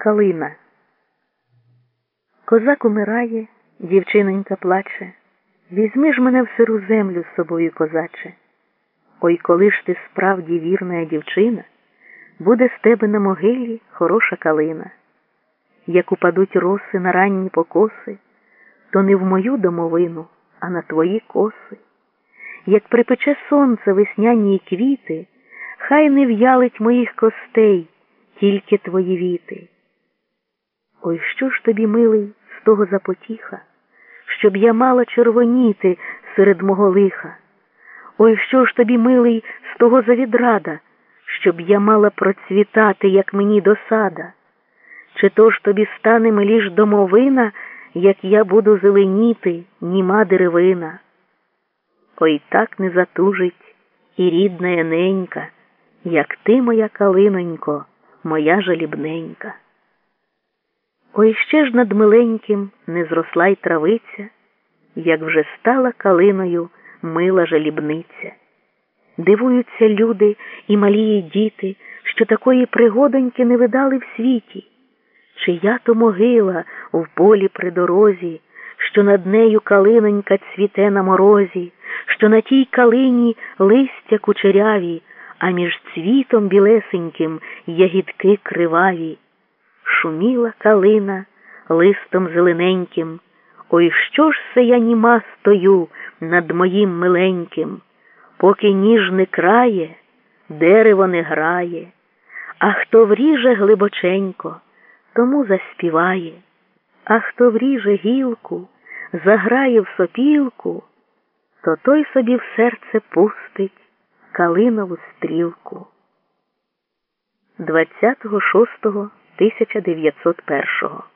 Калина. Козак умирає, дівчинонька плаче. Візьми ж мене в сиру землю з собою, козаче. Ой, коли ж ти справді вірна дівчина, буде з тебе на могилі хороша калина. Як упадуть роси на ранні покоси, то не в мою домовину, а на твої коси. Як припече сонце весняні квіти, хай не в'ялить моїх костей, тільки твої віти. Ой, що ж тобі, милий, з того запотіха, щоб я мала червоніти серед мого лиха? Ой, що ж тобі, милий, з того завідрада, щоб я мала процвітати, як мені досада? Чи то ж тобі стане миліш домовина, як я буду зеленіти, німа деревина? Ой так не затужить і рідна Яненька, як ти, моя калинонько, моя жалібненька. Ой ще ж над миленьким не зросла й травиця, як вже стала калиною мила жалібниця. Дивуються люди і малії діти, що такої пригодоньки не видали в світі. Чия то могила в полі при дорозі, що над нею калинонька цвіте на морозі, що на тій калині листя кучеряві, а між цвітом білесеньким ягідки криваві. Шуміла калина листом зелененьким. Ой, що ж це я німа стою над моїм миленьким, поки ніж не крає, дерево не грає, а хто вріже глибоченько, тому заспіває, а хто вріже гілку, заграє в сопілку, то той собі в серце пустить калинову стрілку. 26 1901